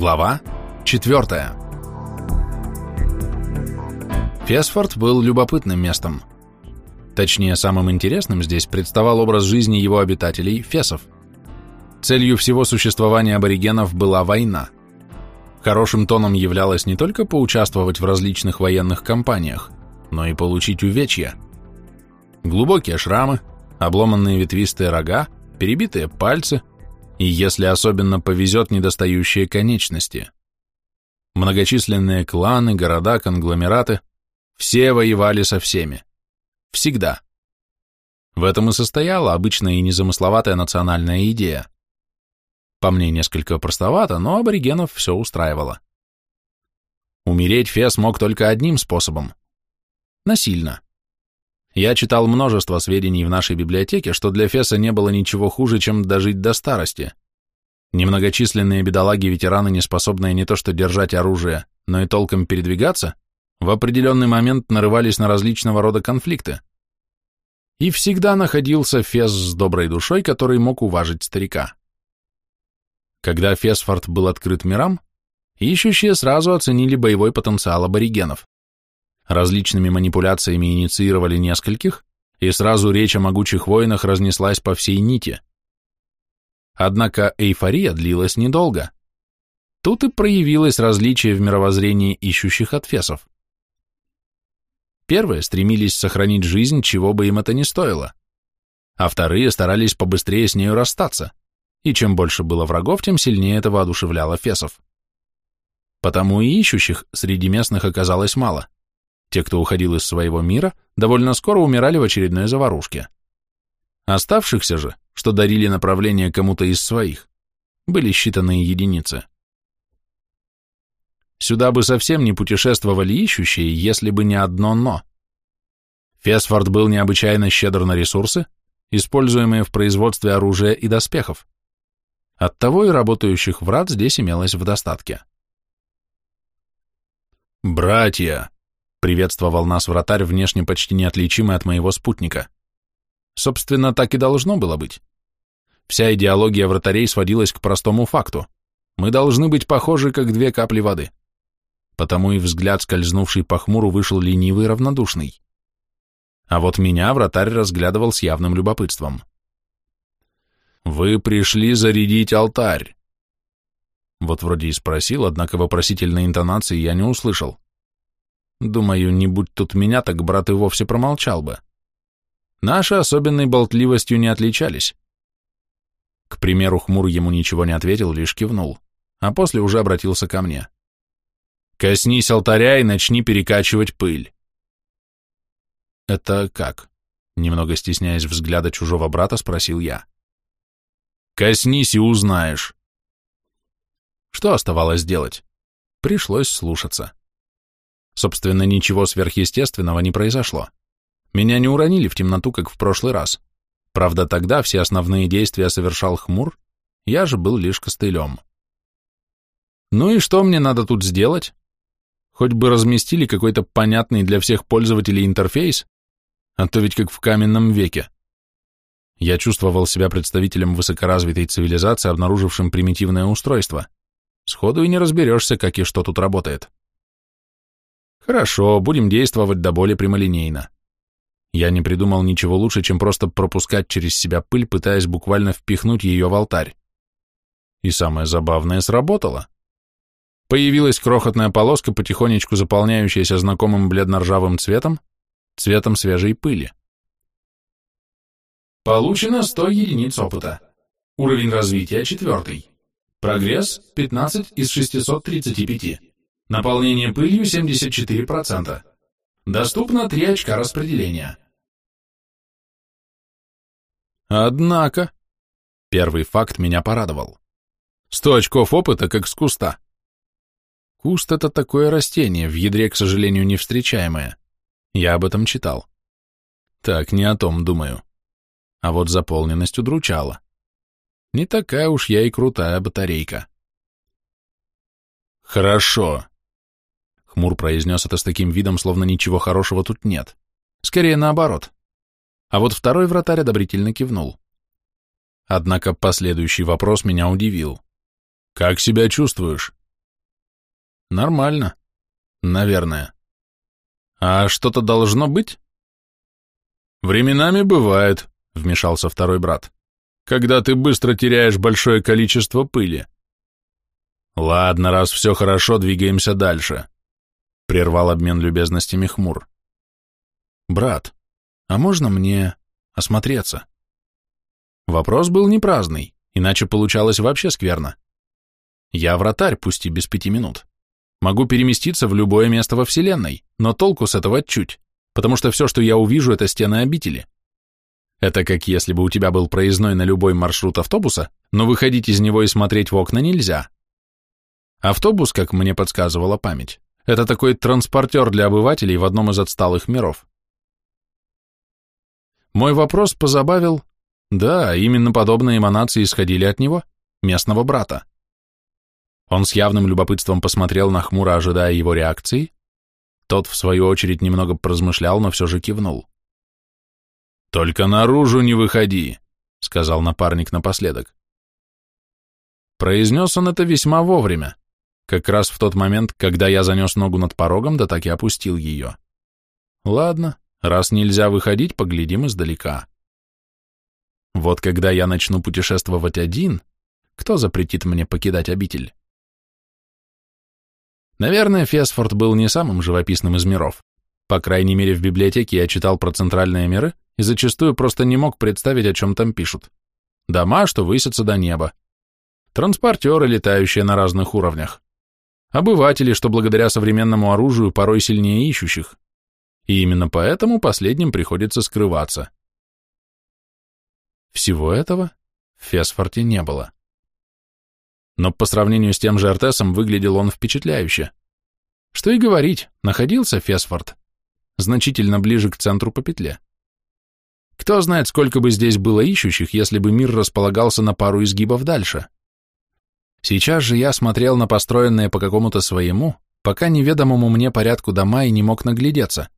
Глава 4. Фесфорд был любопытным местом. Точнее, самым интересным здесь представал образ жизни его обитателей, фесов. Целью всего существования аборигенов была война. Хорошим тоном являлось не только поучаствовать в различных военных кампаниях, но и получить увечья. Глубокие шрамы, обломанные ветвистые рога, перебитые пальцы, и, если особенно повезет, недостающие конечности. Многочисленные кланы, города, конгломераты – все воевали со всеми. Всегда. В этом и состояла обычная и незамысловатая национальная идея. По мне несколько простовато, но аборигенов все устраивало. Умереть Фес мог только одним способом – насильно. Я читал множество сведений в нашей библиотеке, что для Феса не было ничего хуже, чем дожить до старости. Немногочисленные бедолаги-ветераны, не способные не то что держать оружие, но и толком передвигаться, в определенный момент нарывались на различного рода конфликты. И всегда находился Фес с доброй душой, который мог уважить старика. Когда Фесфорд был открыт мирам, ищущие сразу оценили боевой потенциал аборигенов различными манипуляциями инициировали нескольких, и сразу речь о могучих воинах разнеслась по всей нити. Однако эйфория длилась недолго. Тут и проявилось различие в мировоззрении ищущих отфесов. Первые стремились сохранить жизнь, чего бы им это ни стоило, а вторые старались побыстрее с нею расстаться, и чем больше было врагов, тем сильнее это воодушевляло фесов. Потому и ищущих среди местных оказалось мало – те, кто уходил из своего мира, довольно скоро умирали в очередной заварушке. Оставшихся же, что дарили направление кому-то из своих, были считанные единицы. Сюда бы совсем не путешествовали ищущие, если бы не одно «но». Фесфорд был необычайно щедр на ресурсы, используемые в производстве оружия и доспехов. Оттого и работающих врат здесь имелось в достатке. «Братья!» Приветствовал нас вратарь, внешне почти неотличимый от моего спутника. Собственно, так и должно было быть. Вся идеология вратарей сводилась к простому факту. Мы должны быть похожи, как две капли воды. Потому и взгляд, скользнувший по хмуру, вышел ленивый и равнодушный. А вот меня вратарь разглядывал с явным любопытством. «Вы пришли зарядить алтарь!» Вот вроде и спросил, однако вопросительной интонации я не услышал. Думаю, не будь тут меня, так брат и вовсе промолчал бы. Наши особенной болтливостью не отличались. К примеру, хмур ему ничего не ответил, лишь кивнул, а после уже обратился ко мне. «Коснись алтаря и начни перекачивать пыль». «Это как?» Немного стесняясь взгляда чужого брата, спросил я. «Коснись и узнаешь». Что оставалось делать? Пришлось слушаться. Собственно, ничего сверхъестественного не произошло. Меня не уронили в темноту, как в прошлый раз. Правда, тогда все основные действия совершал хмур, я же был лишь костылем. Ну и что мне надо тут сделать? Хоть бы разместили какой-то понятный для всех пользователей интерфейс, а то ведь как в каменном веке. Я чувствовал себя представителем высокоразвитой цивилизации, обнаружившим примитивное устройство. Сходу и не разберешься, как и что тут работает. Хорошо, будем действовать до боли прямолинейно. Я не придумал ничего лучше, чем просто пропускать через себя пыль, пытаясь буквально впихнуть ее в алтарь. И самое забавное сработало. Появилась крохотная полоска, потихонечку заполняющаяся знакомым бледно-ржавым цветом, цветом свежей пыли. Получено 100 единиц опыта. Уровень развития четвертый. Прогресс 15 из 635. Наполнение пылью 74%. Доступно 3 очка распределения. Однако, первый факт меня порадовал. 100 очков опыта, как с куста. Куст — это такое растение, в ядре, к сожалению, не встречаемое. Я об этом читал. Так, не о том думаю. А вот заполненность удручала. Не такая уж я и крутая батарейка. Хорошо, Хмур произнес это с таким видом, словно ничего хорошего тут нет. Скорее наоборот. А вот второй вратарь одобрительно кивнул. Однако последующий вопрос меня удивил. «Как себя чувствуешь? Нормально. Наверное. А что-то должно быть? Временами бывает, вмешался второй брат, когда ты быстро теряешь большое количество пыли. Ладно, раз все хорошо, двигаемся дальше, прервал обмен любезностями хмур. Брат, а можно мне осмотреться? Вопрос был не праздный, иначе получалось вообще скверно. Я вратарь, пусть и без пяти минут. Могу переместиться в любое место во Вселенной, но толку с этого чуть, потому что все, что я увижу, это стены обители. Это как если бы у тебя был проездной на любой маршрут автобуса, но выходить из него и смотреть в окна нельзя. Автобус, как мне подсказывала память, это такой транспортер для обывателей в одном из отсталых миров. Мой вопрос позабавил. Да, именно подобные эманации исходили от него, местного брата. Он с явным любопытством посмотрел на хмуро, ожидая его реакции. Тот, в свою очередь, немного поразмышлял, но все же кивнул. «Только наружу не выходи», — сказал напарник напоследок. Произнес он это весьма вовремя, как раз в тот момент, когда я занес ногу над порогом, да так и опустил ее. Ладно, раз нельзя выходить, поглядим издалека. Вот когда я начну путешествовать один, кто запретит мне покидать обитель? Наверное, Фесфорд был не самым живописным из миров. По крайней мере, в библиотеке я читал про центральные миры и зачастую просто не мог представить, о чем там пишут. Дома, что высятся до неба. Транспортеры, летающие на разных уровнях. Обыватели, что благодаря современному оружию порой сильнее ищущих. И именно поэтому последним приходится скрываться. Всего этого в Фесфорте не было но по сравнению с тем же Артесом выглядел он впечатляюще. Что и говорить, находился Фесфорд значительно ближе к центру по петле. Кто знает, сколько бы здесь было ищущих, если бы мир располагался на пару изгибов дальше. Сейчас же я смотрел на построенные по какому-то своему, пока неведомому мне порядку дома и не мог наглядеться.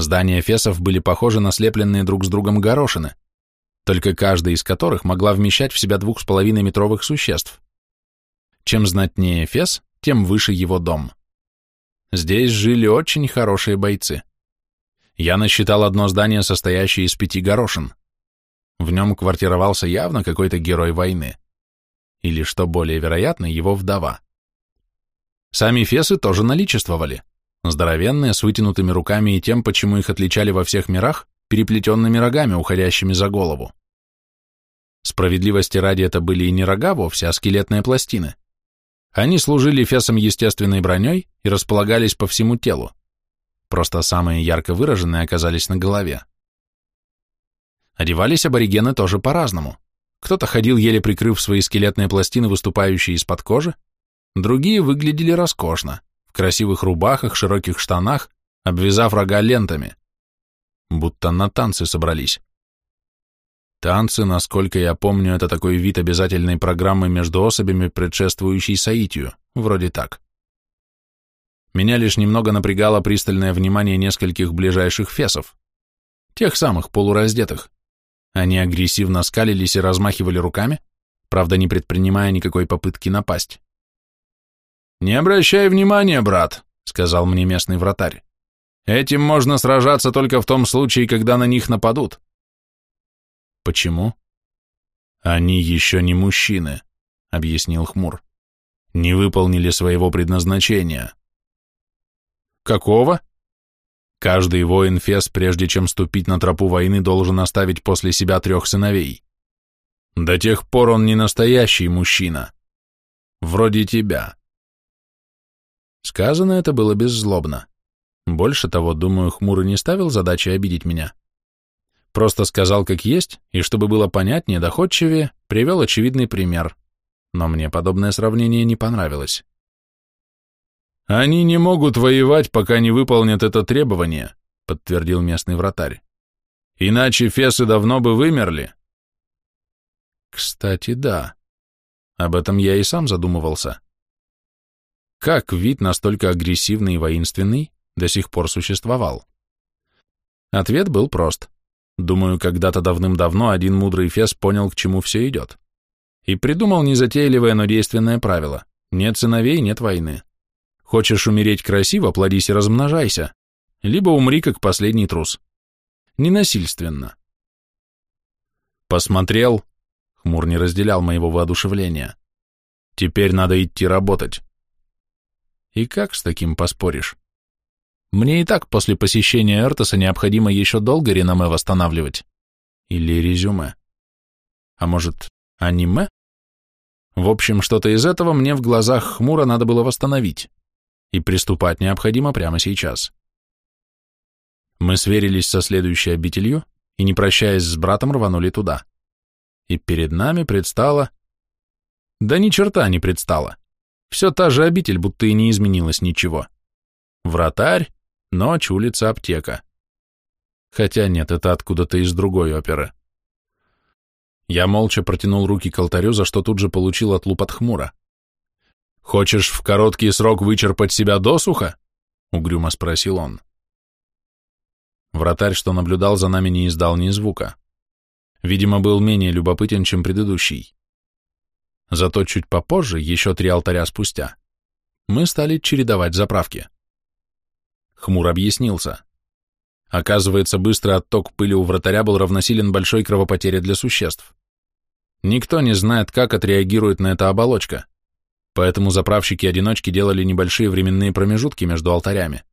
Здания фесов были похожи на слепленные друг с другом горошины, только каждая из которых могла вмещать в себя двух с половиной метровых существ. Чем знатнее Фес, тем выше его дом. Здесь жили очень хорошие бойцы. Я насчитал одно здание, состоящее из пяти горошин. В нем квартировался явно какой-то герой войны. Или, что более вероятно, его вдова. Сами фесы тоже наличествовали. Здоровенные, с вытянутыми руками и тем, почему их отличали во всех мирах, переплетенными рогами, уходящими за голову. Справедливости ради это были и не рога вовсе, а скелетные пластины. Они служили фесом естественной броней и располагались по всему телу. Просто самые ярко выраженные оказались на голове. Одевались аборигены тоже по-разному. Кто-то ходил, еле прикрыв свои скелетные пластины, выступающие из-под кожи, другие выглядели роскошно, красивых рубахах, широких штанах, обвязав рога лентами. Будто на танцы собрались. Танцы, насколько я помню, это такой вид обязательной программы между особями, предшествующей соитию, вроде так. Меня лишь немного напрягало пристальное внимание нескольких ближайших фесов, тех самых полураздетых. Они агрессивно скалились и размахивали руками, правда, не предпринимая никакой попытки напасть. «Не обращай внимания, брат», — сказал мне местный вратарь. «Этим можно сражаться только в том случае, когда на них нападут. Почему? Они еще не мужчины, объяснил Хмур. Не выполнили своего предназначения. Какого? Каждый воин Фес, прежде чем ступить на тропу войны, должен оставить после себя трех сыновей. До тех пор он не настоящий мужчина. Вроде тебя. Сказано это было беззлобно. Больше того, думаю, Хмур не ставил задачи обидеть меня. Просто сказал как есть, и чтобы было понятнее, доходчивее, привел очевидный пример. Но мне подобное сравнение не понравилось. «Они не могут воевать, пока не выполнят это требование», подтвердил местный вратарь. «Иначе фесы давно бы вымерли». Кстати, да. Об этом я и сам задумывался. Как вид настолько агрессивный и воинственный до сих пор существовал? Ответ был прост. Думаю, когда-то давным-давно один мудрый фес понял, к чему все идет. И придумал незатейливое, но действенное правило. Нет сыновей, нет войны. Хочешь умереть красиво, плодись и размножайся, либо умри как последний трус. Ненасильственно. Посмотрел, Хмур не разделял моего воодушевления. Теперь надо идти работать. И как с таким поспоришь? Мне и так после посещения Эртоса необходимо еще долго реноме восстанавливать. Или резюме. А может, аниме? В общем, что-то из этого мне в глазах хмуро надо было восстановить. И приступать необходимо прямо сейчас. Мы сверились со следующей обителью и, не прощаясь с братом, рванули туда. И перед нами предстала... Да ни черта не предстала. Все та же обитель, будто и не изменилось ничего. Вратарь, ночь, улица, аптека. Хотя нет, это откуда-то из другой оперы. Я молча протянул руки к алтарю, за что тут же получил отлуп от хмура. «Хочешь в короткий срок вычерпать себя досуха?» — угрюмо спросил он. Вратарь, что наблюдал за нами, не издал ни звука. Видимо, был менее любопытен, чем предыдущий. Зато чуть попозже, еще три алтаря спустя, мы стали чередовать заправки. Хмур объяснился. Оказывается, быстрый отток пыли у вратаря был равносилен большой кровопотере для существ. Никто не знает, как отреагирует на это оболочка, поэтому заправщики-одиночки делали небольшие временные промежутки между алтарями.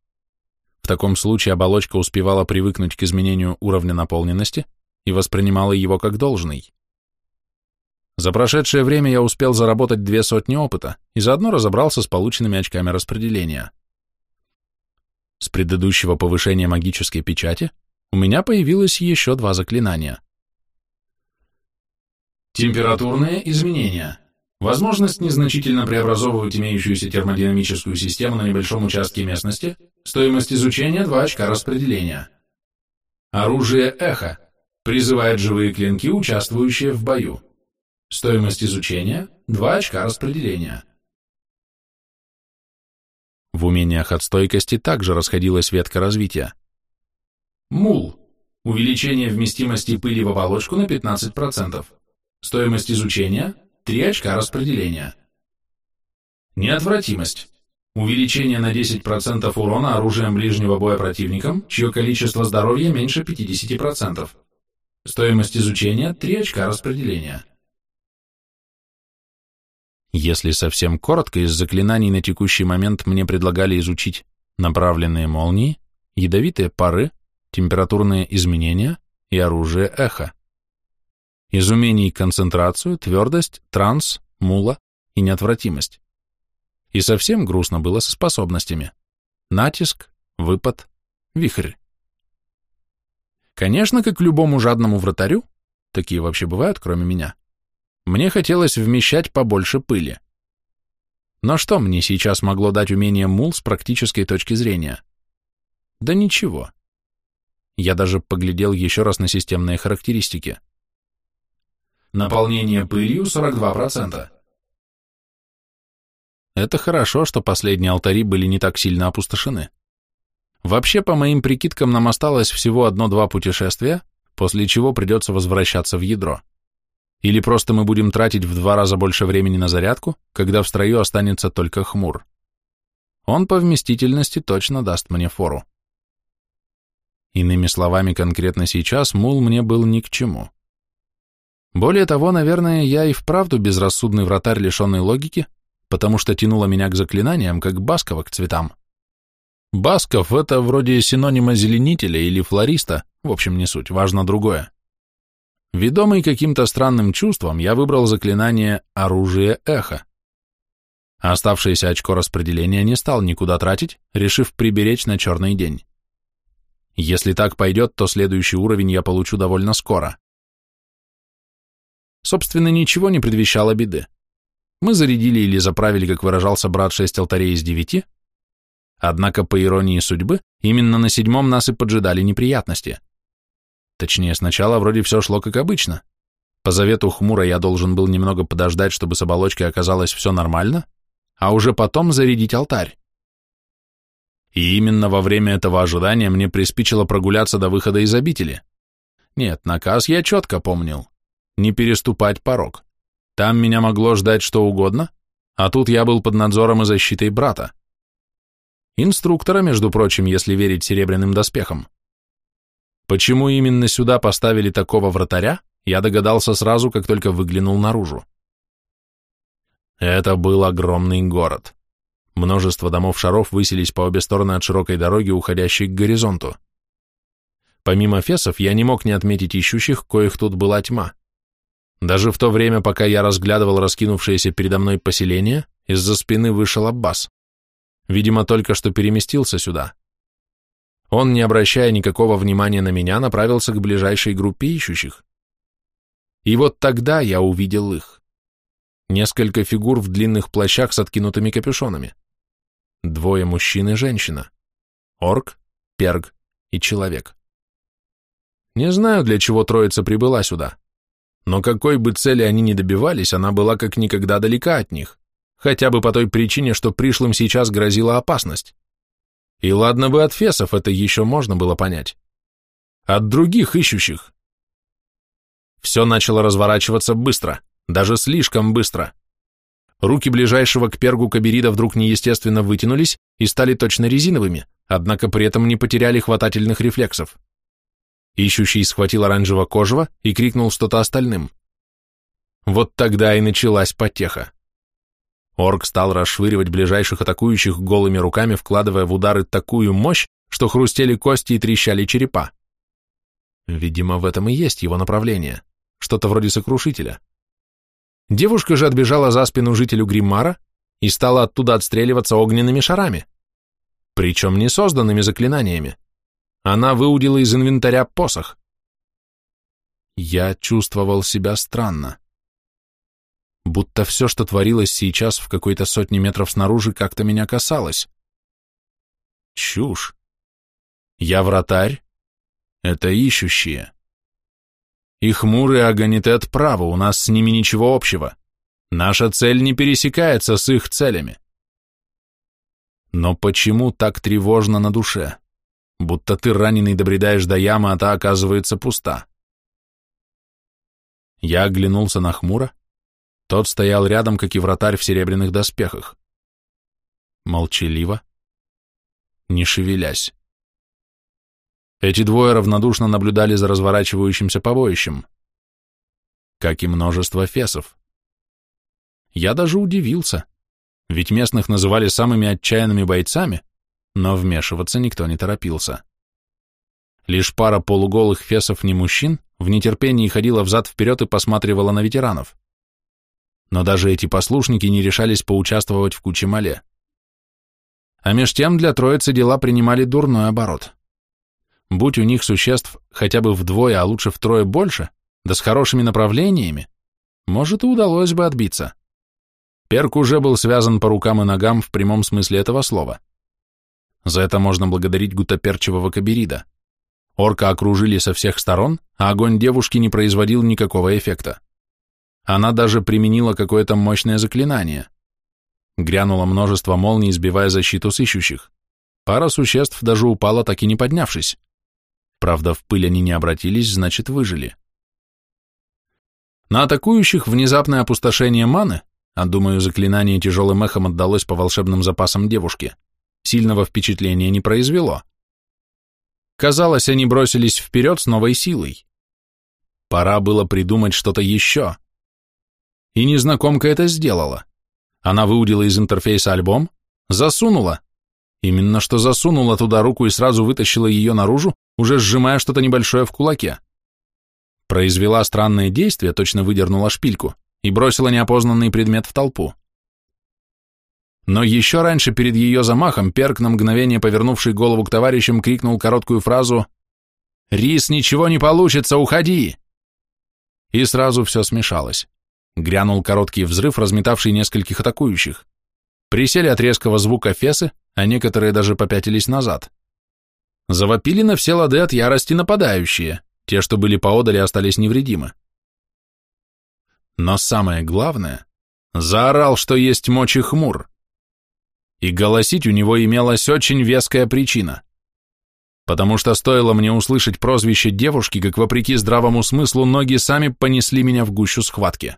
В таком случае оболочка успевала привыкнуть к изменению уровня наполненности и воспринимала его как должный. За прошедшее время я успел заработать две сотни опыта и заодно разобрался с полученными очками распределения. С предыдущего повышения магической печати у меня появилось еще два заклинания. Температурные изменения. Возможность незначительно преобразовывать имеющуюся термодинамическую систему на небольшом участке местности, стоимость изучения 2 очка распределения. Оружие эхо. Призывает живые клинки, участвующие в бою. Стоимость изучения – 2 очка распределения. В умениях от стойкости также расходилась ветка развития. Мул. Увеличение вместимости пыли в оболочку на 15%. Стоимость изучения – 3 очка распределения. Неотвратимость. Увеличение на 10% урона оружием ближнего боя противникам, чье количество здоровья меньше 50%. Стоимость изучения – 3 очка распределения. Если совсем коротко, из заклинаний на текущий момент мне предлагали изучить направленные молнии, ядовитые пары, температурные изменения и оружие эхо. Из умений концентрацию, твердость, транс, мула и неотвратимость. И совсем грустно было со способностями. Натиск, выпад, вихрь. Конечно, как любому жадному вратарю, такие вообще бывают, кроме меня, мне хотелось вмещать побольше пыли. Но что мне сейчас могло дать умение мул с практической точки зрения? Да ничего. Я даже поглядел еще раз на системные характеристики. Наполнение пылью 42%. Это хорошо, что последние алтари были не так сильно опустошены. Вообще, по моим прикидкам, нам осталось всего одно-два путешествия, после чего придется возвращаться в ядро. Или просто мы будем тратить в два раза больше времени на зарядку, когда в строю останется только хмур. Он по вместительности точно даст мне фору. Иными словами, конкретно сейчас мул мне был ни к чему. Более того, наверное, я и вправду безрассудный вратарь, лишенный логики, потому что тянуло меня к заклинаниям, как Баскова к цветам. Басков — это вроде синонима зеленителя или флориста, в общем, не суть, важно другое. Ведомый каким-то странным чувством, я выбрал заклинание «Оружие эхо». оставшееся очко распределения не стал никуда тратить, решив приберечь на черный день. Если так пойдет, то следующий уровень я получу довольно скоро. Собственно, ничего не предвещало беды. Мы зарядили или заправили, как выражался брат, шесть алтарей из девяти, Однако, по иронии судьбы, именно на седьмом нас и поджидали неприятности. Точнее, сначала вроде все шло как обычно. По завету Хмура я должен был немного подождать, чтобы с оболочкой оказалось все нормально, а уже потом зарядить алтарь. И именно во время этого ожидания мне приспичило прогуляться до выхода из обители. Нет, наказ я четко помнил. Не переступать порог. Там меня могло ждать что угодно, а тут я был под надзором и защитой брата. Инструктора, между прочим, если верить серебряным доспехам. Почему именно сюда поставили такого вратаря, я догадался сразу, как только выглянул наружу. Это был огромный город. Множество домов-шаров высились по обе стороны от широкой дороги, уходящей к горизонту. Помимо фесов, я не мог не отметить ищущих, коих тут была тьма. Даже в то время, пока я разглядывал раскинувшееся передо мной поселение, из-за спины вышел Аббас. Видимо, только что переместился сюда. Он, не обращая никакого внимания на меня, направился к ближайшей группе ищущих. И вот тогда я увидел их. Несколько фигур в длинных плащах с откинутыми капюшонами. Двое мужчин и женщина. Орк, перг и человек. Не знаю, для чего троица прибыла сюда. Но какой бы цели они ни добивались, она была как никогда далека от них, хотя бы по той причине, что пришлым сейчас грозила опасность. И ладно бы от фесов это еще можно было понять. От других ищущих. Все начало разворачиваться быстро, даже слишком быстро. Руки ближайшего к пергу Каберида вдруг неестественно вытянулись и стали точно резиновыми, однако при этом не потеряли хватательных рефлексов. Ищущий схватил оранжево кожего и крикнул что-то остальным. Вот тогда и началась потеха. Орк стал расшвыривать ближайших атакующих голыми руками, вкладывая в удары такую мощь, что хрустели кости и трещали черепа. Видимо, в этом и есть его направление, что-то вроде сокрушителя. Девушка же отбежала за спину жителю Гриммара и стала оттуда отстреливаться огненными шарами, причем не созданными заклинаниями. Она выудила из инвентаря посох. Я чувствовал себя странно. Будто все, что творилось сейчас в какой-то сотне метров снаружи, как-то меня касалось. Чушь. Я вратарь. Это ищущие. И хмурый Аганитет право, у нас с ними ничего общего. Наша цель не пересекается с их целями. Но почему так тревожно на душе? будто ты раненый добредаешь до ямы, а та оказывается пуста. Я оглянулся на хмуро. Тот стоял рядом, как и вратарь в серебряных доспехах. Молчаливо, не шевелясь. Эти двое равнодушно наблюдали за разворачивающимся побоищем, как и множество фесов. Я даже удивился, ведь местных называли самыми отчаянными бойцами, но вмешиваться никто не торопился. Лишь пара полуголых фесов не мужчин в нетерпении ходила взад-вперед и посматривала на ветеранов. Но даже эти послушники не решались поучаствовать в куче мале. А меж тем для троицы дела принимали дурной оборот. Будь у них существ хотя бы вдвое, а лучше втрое больше, да с хорошими направлениями, может и удалось бы отбиться. Перк уже был связан по рукам и ногам в прямом смысле этого слова. За это можно благодарить гутоперчивого каберида. Орка окружили со всех сторон, а огонь девушки не производил никакого эффекта. Она даже применила какое-то мощное заклинание. Грянуло множество молний, сбивая защиту с ищущих. Пара существ даже упала, так и не поднявшись. Правда, в пыль они не обратились, значит, выжили. На атакующих внезапное опустошение маны, а думаю, заклинание тяжелым эхом отдалось по волшебным запасам девушки, сильного впечатления не произвело. Казалось, они бросились вперед с новой силой. Пора было придумать что-то еще. И незнакомка это сделала. Она выудила из интерфейса альбом, засунула. Именно что засунула туда руку и сразу вытащила ее наружу, уже сжимая что-то небольшое в кулаке. Произвела странное действие, точно выдернула шпильку и бросила неопознанный предмет в толпу. Но еще раньше, перед ее замахом, Перк, на мгновение повернувший голову к товарищам, крикнул короткую фразу «Рис, ничего не получится, уходи!» И сразу все смешалось. Грянул короткий взрыв, разметавший нескольких атакующих. Присели от резкого звука фесы, а некоторые даже попятились назад. Завопили на все лады от ярости нападающие, те, что были поодали, остались невредимы. Но самое главное, заорал, что есть мочи хмур и голосить у него имелась очень веская причина. Потому что стоило мне услышать прозвище девушки, как вопреки здравому смыслу ноги сами понесли меня в гущу схватки.